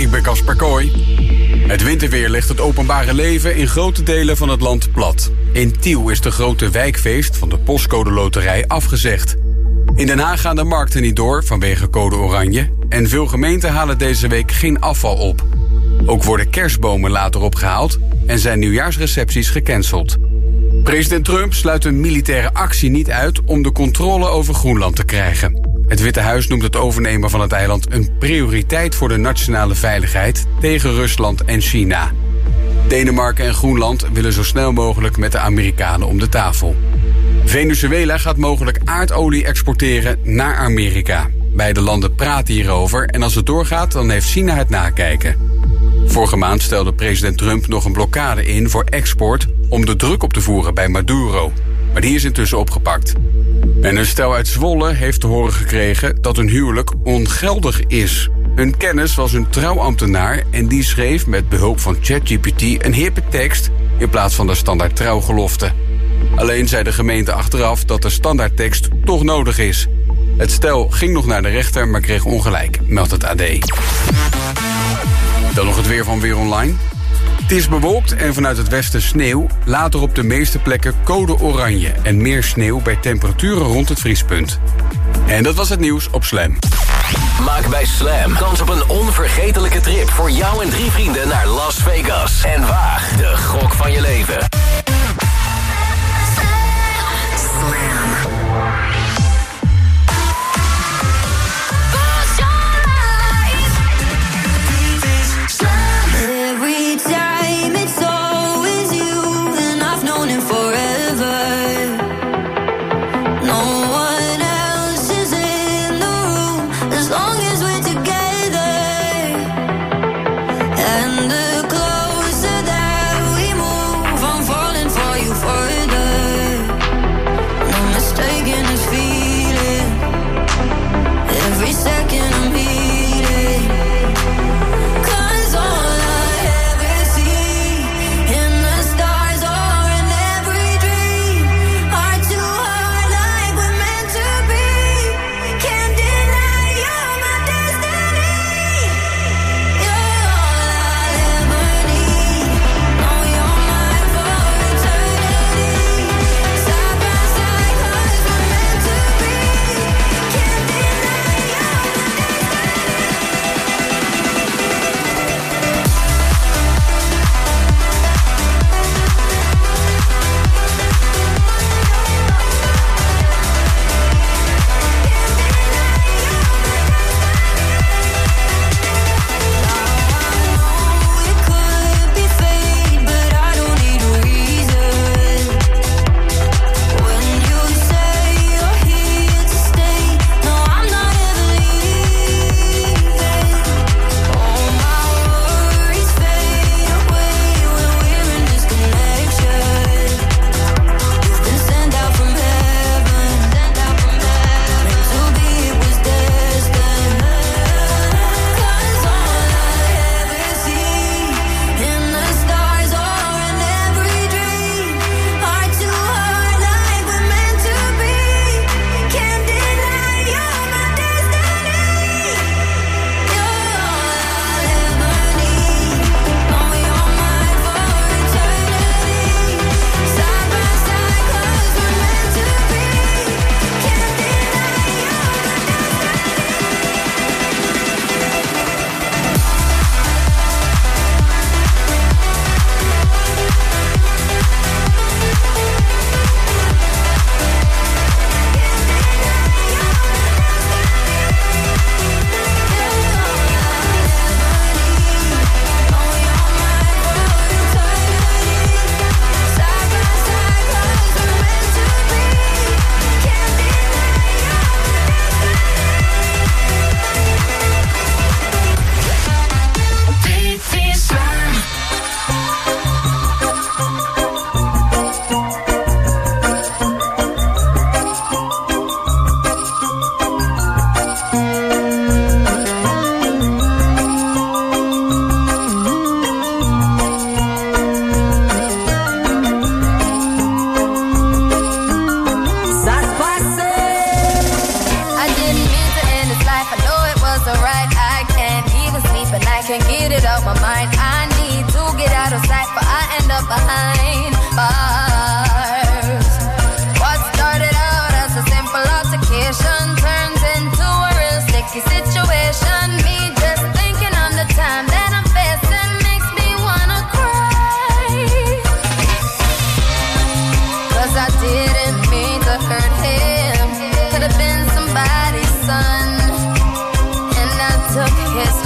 ik ben Casper Kooi. Het winterweer legt het openbare leven in grote delen van het land plat. In Tiel is de grote wijkfeest van de Postcode Loterij afgezegd. In Den Haag gaan de markten niet door vanwege code oranje... en veel gemeenten halen deze week geen afval op. Ook worden kerstbomen later opgehaald en zijn nieuwjaarsrecepties gecanceld. President Trump sluit een militaire actie niet uit om de controle over Groenland te krijgen. Het Witte Huis noemt het overnemen van het eiland een prioriteit voor de nationale veiligheid tegen Rusland en China. Denemarken en Groenland willen zo snel mogelijk met de Amerikanen om de tafel. Venezuela gaat mogelijk aardolie exporteren naar Amerika. Beide landen praten hierover en als het doorgaat, dan heeft China het nakijken. Vorige maand stelde president Trump nog een blokkade in voor export om de druk op te voeren bij Maduro. Maar die is intussen opgepakt. En een stel uit Zwolle heeft te horen gekregen dat hun huwelijk ongeldig is. Hun kennis was een trouwambtenaar en die schreef met behulp van ChatGPT een hippe tekst in plaats van de standaard trouwgelofte. Alleen zei de gemeente achteraf dat de standaardtekst toch nodig is. Het stel ging nog naar de rechter, maar kreeg ongelijk, meldt het AD. Dan nog het weer van Weer Online. Het is bewolkt en vanuit het westen sneeuw. Later op de meeste plekken code oranje en meer sneeuw bij temperaturen rond het vriespunt. En dat was het nieuws op Slam. Maak bij Slam kans op een onvergetelijke trip voor jou en drie vrienden naar Las Vegas. En waag de gok van je leven.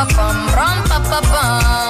пам пам пам пам пам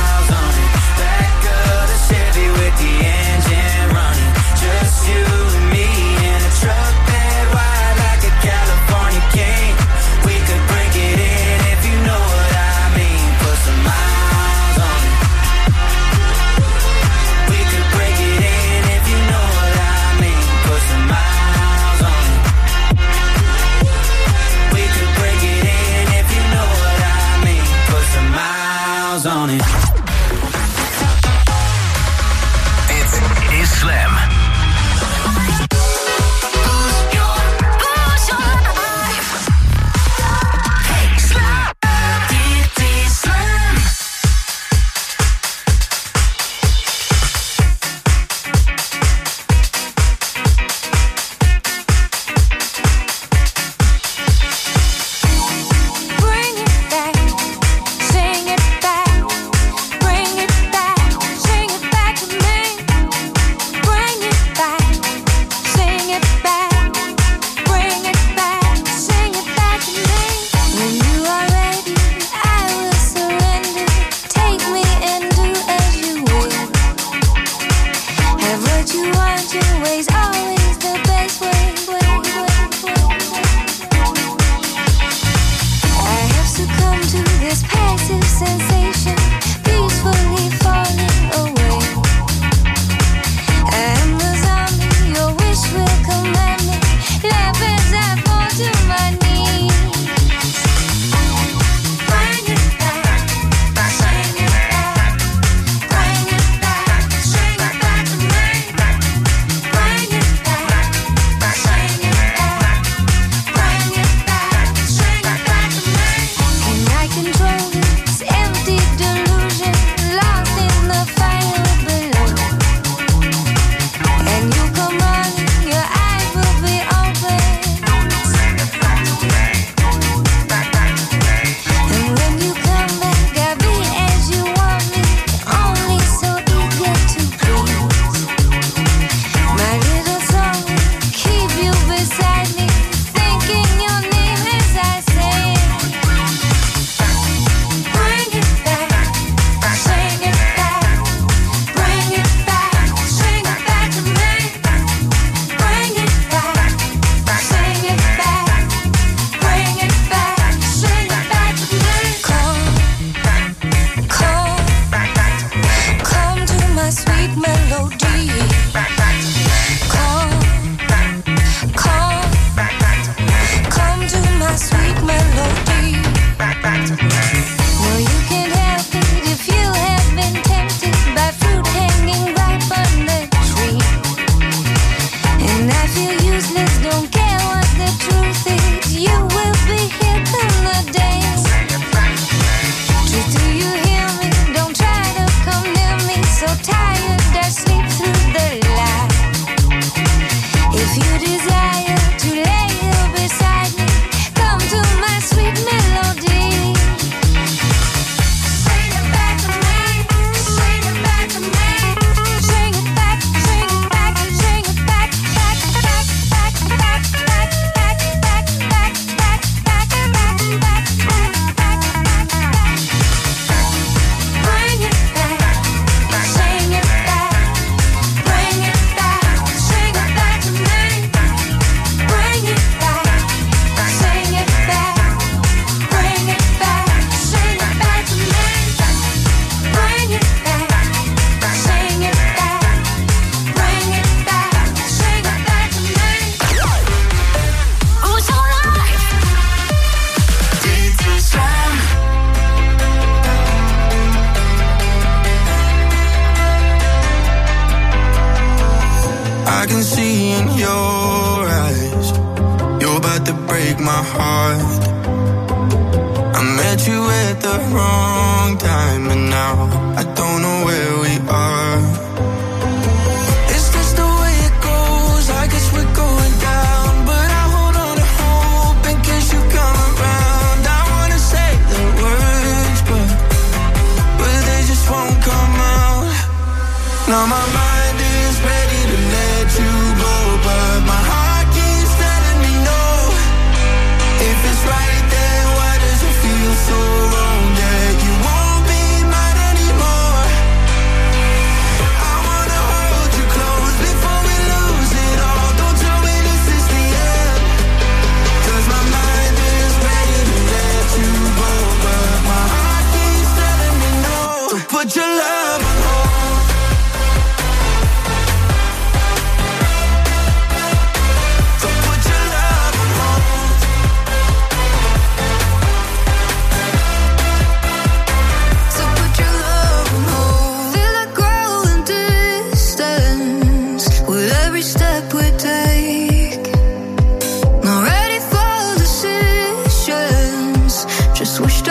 swished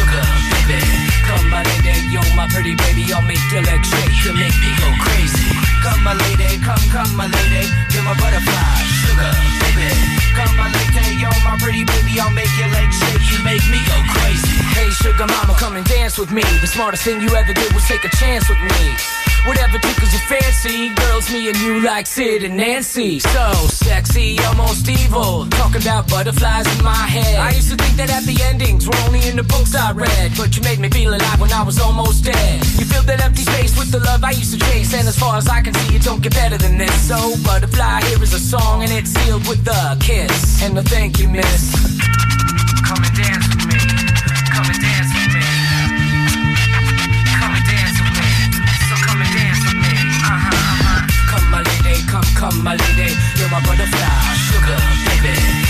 sugar, baby. Come my lady, you're my pretty baby. I'll make your legs shake, you make me go crazy. Come my lady, come, come my lady. You're my butterfly, sugar, baby. Come my lady, you're my pretty baby. I'll make your legs shake, you make me go crazy. Hey sugar mama, come and dance with me. The smartest thing you ever did was take a chance with me. Whatever tickles your fancy, girls, me and you like Sid and Nancy. So sexy, almost evil. Talking about butterflies in my head. I used to think that happy endings were only in the books I read. But you made me feel alive when I was almost dead. You filled that empty space with the love I used to chase. And as far as I can see, it don't get better than this. So, butterfly, here is a song, and it's sealed with a kiss. And a thank you, miss. Come and dance with me. Come and dance with me. Come and dance with me. So come and dance with me. Uh-huh, uh-huh. Come my lady, come, come my lady. You're my butterfly, sugar, baby.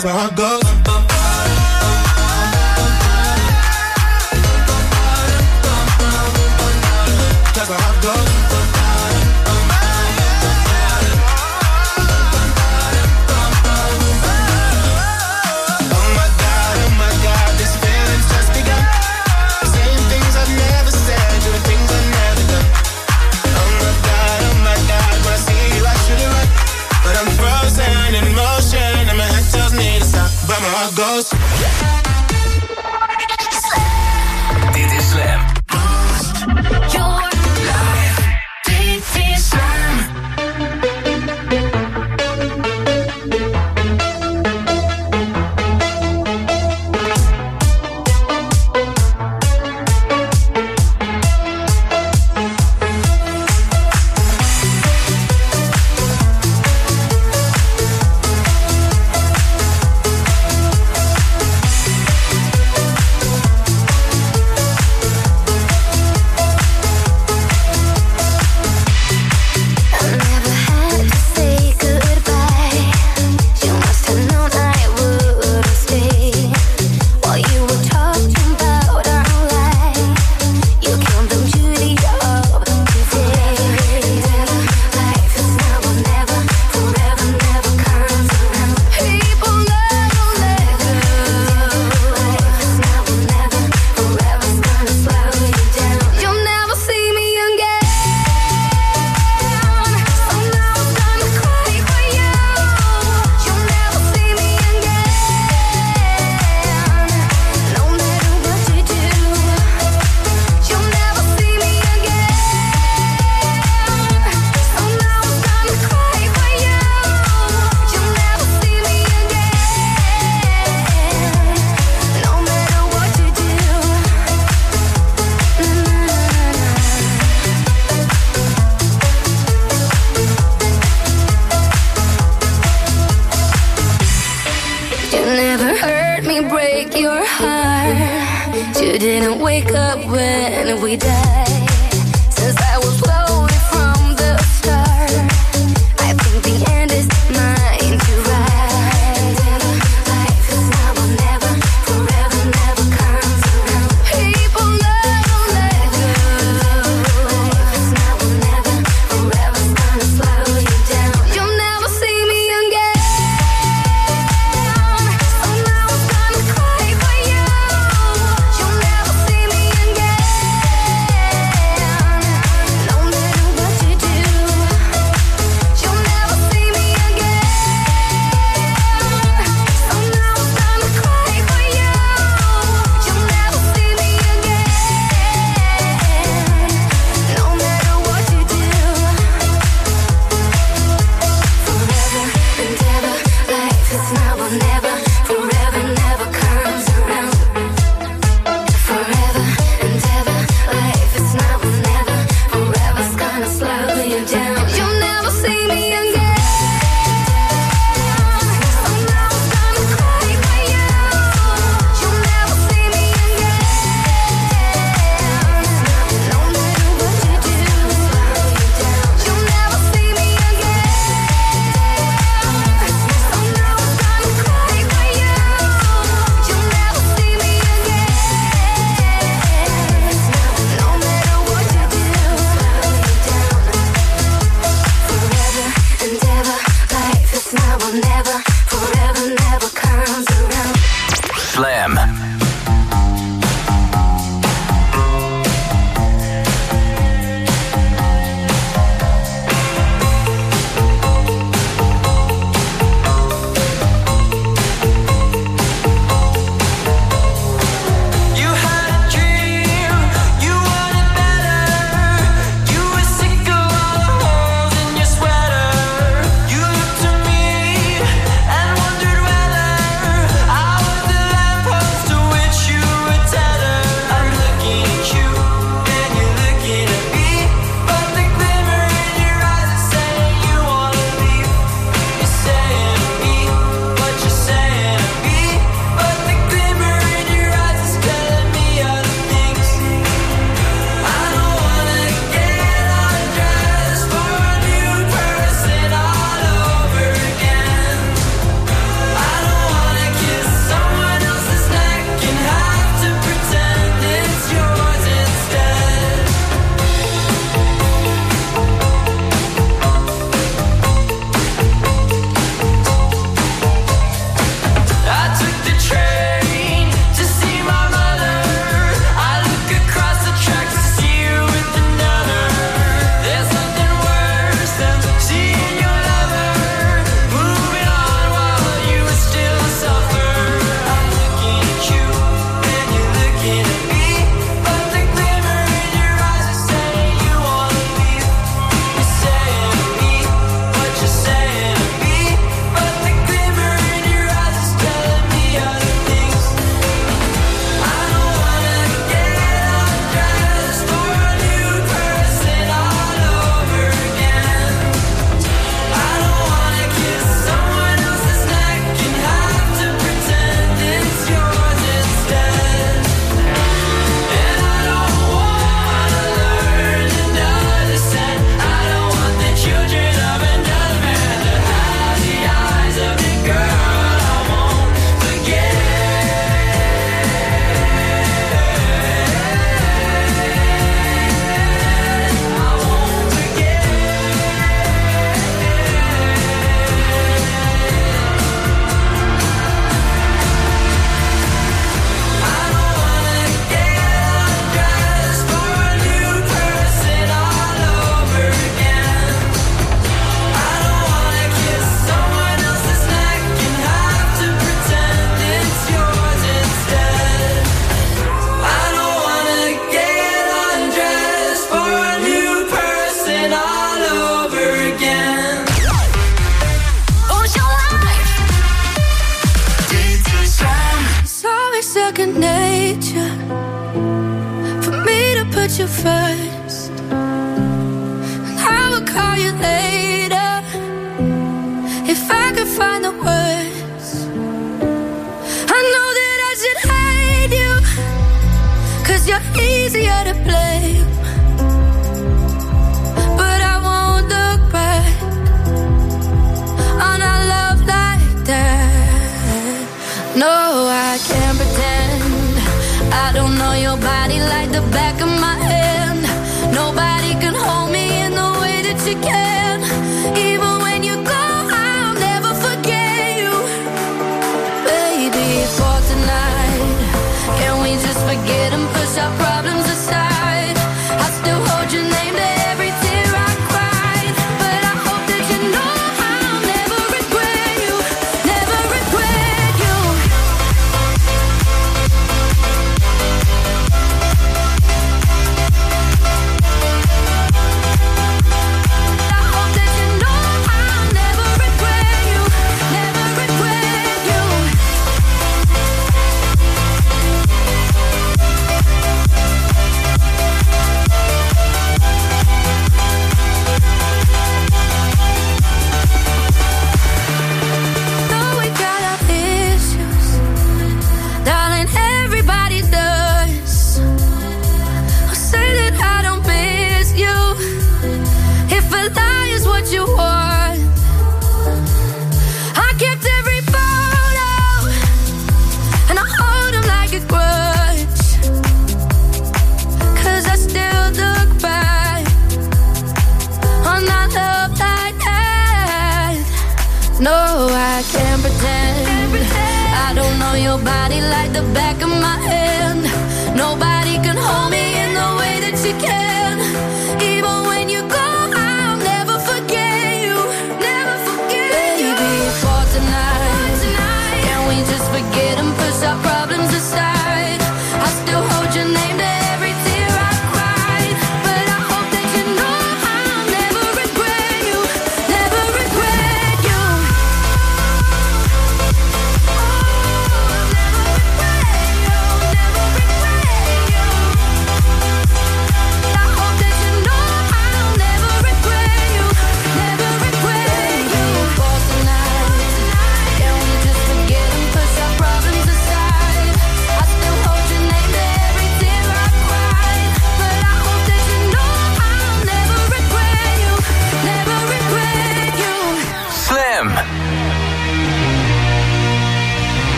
that's where I go.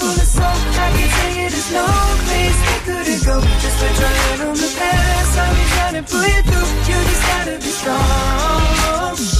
the. I can no place could go. Just put your head on the past. I'll be gotta pull you through. You just gotta be strong.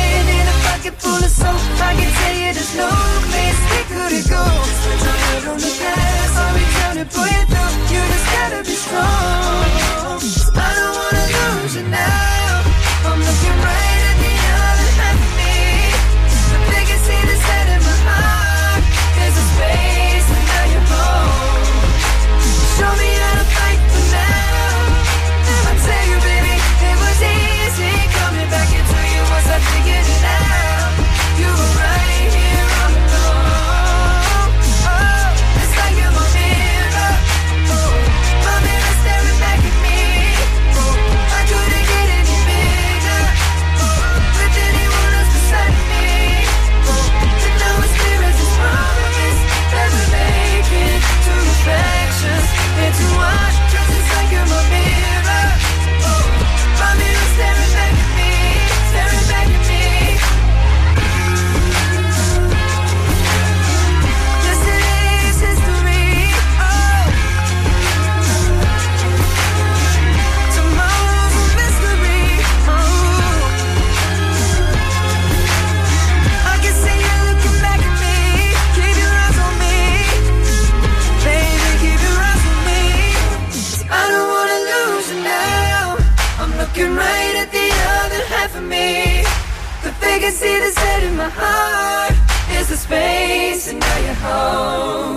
pocket full of soap. I can tell you there's no place we couldn't go. Spent your head on the past, I'll be down to pull you through. You just gotta be strong. they can see the set in my heart. There's the space, and now you're home.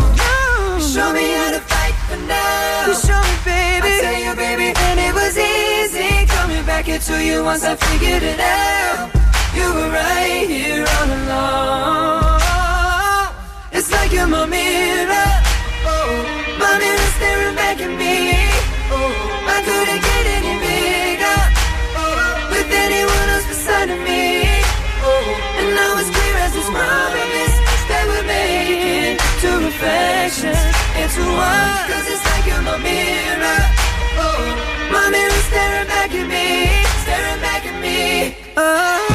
You show me how to fight for now. You show me, baby. I tell you, baby, and it was easy coming back into you once I figured it out. You were right here all along. pictures into one Cause it's like you're my mirror. Oh, my mirror staring back at me Staring back at me. Oh.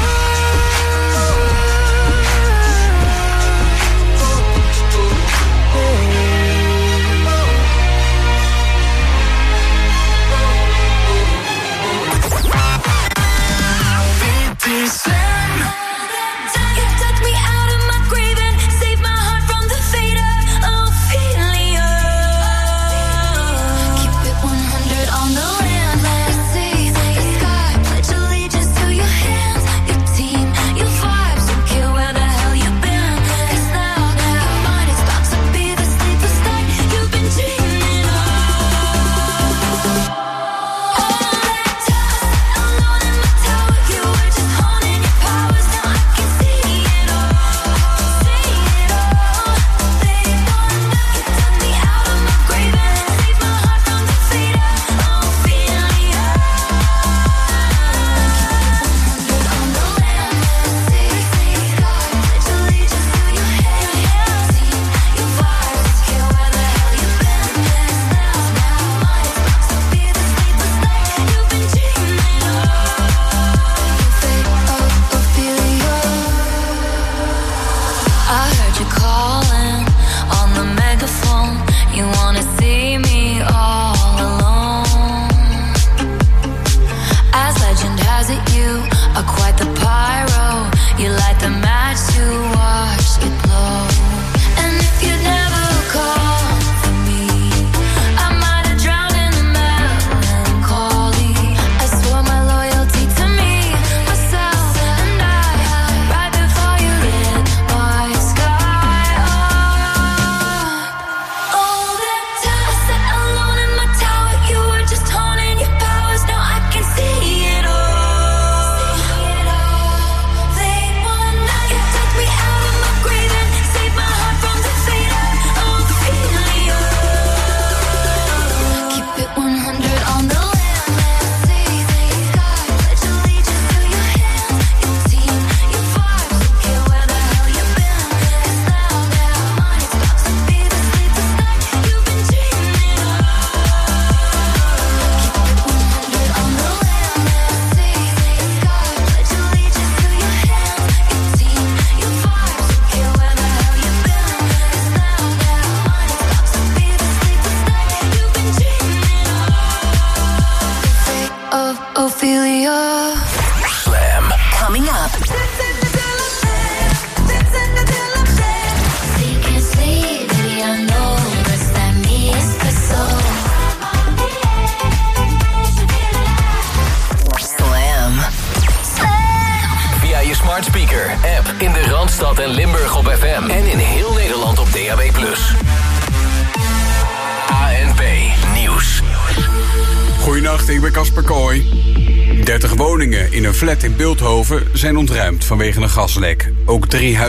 zijn ontruimd vanwege een gaslek. Ook drie huizen.